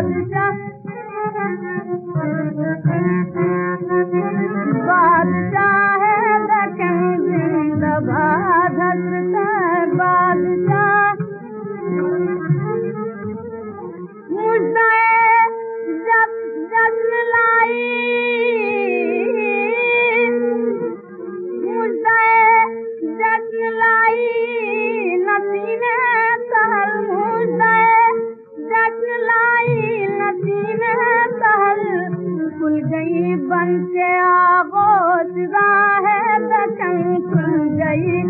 Just गई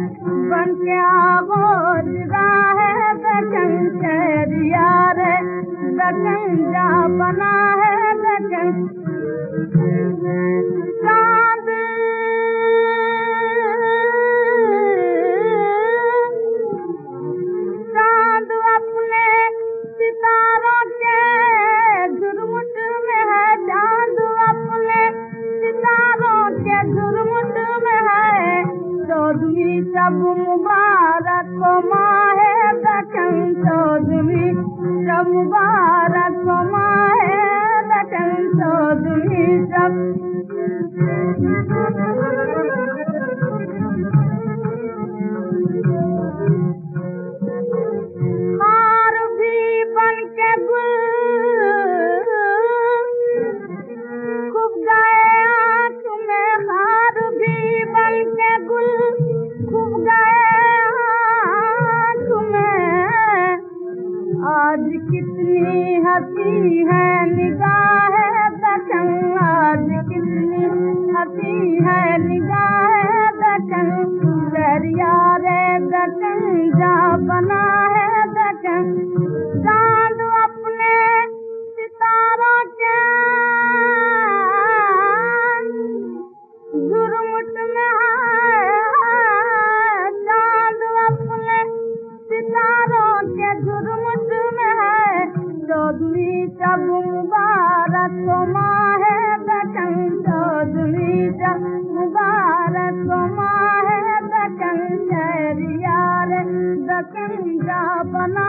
पण क्या बोजगा है दखन शहरिया रे। दखन जा बना है दखन सब मुबारक माहे दखन चौदवी सब मुबारक माहे दखन चौदवी सब आज कितनी हंसी है निगाह दखन आज कितनी हंसी है निगाह दखन दरिया रे दखन जा बना चौदवी सब मुबारक माँ है दखन चौदवी सब मुबारक माँ है दखन शहरिया रे दखन जा बना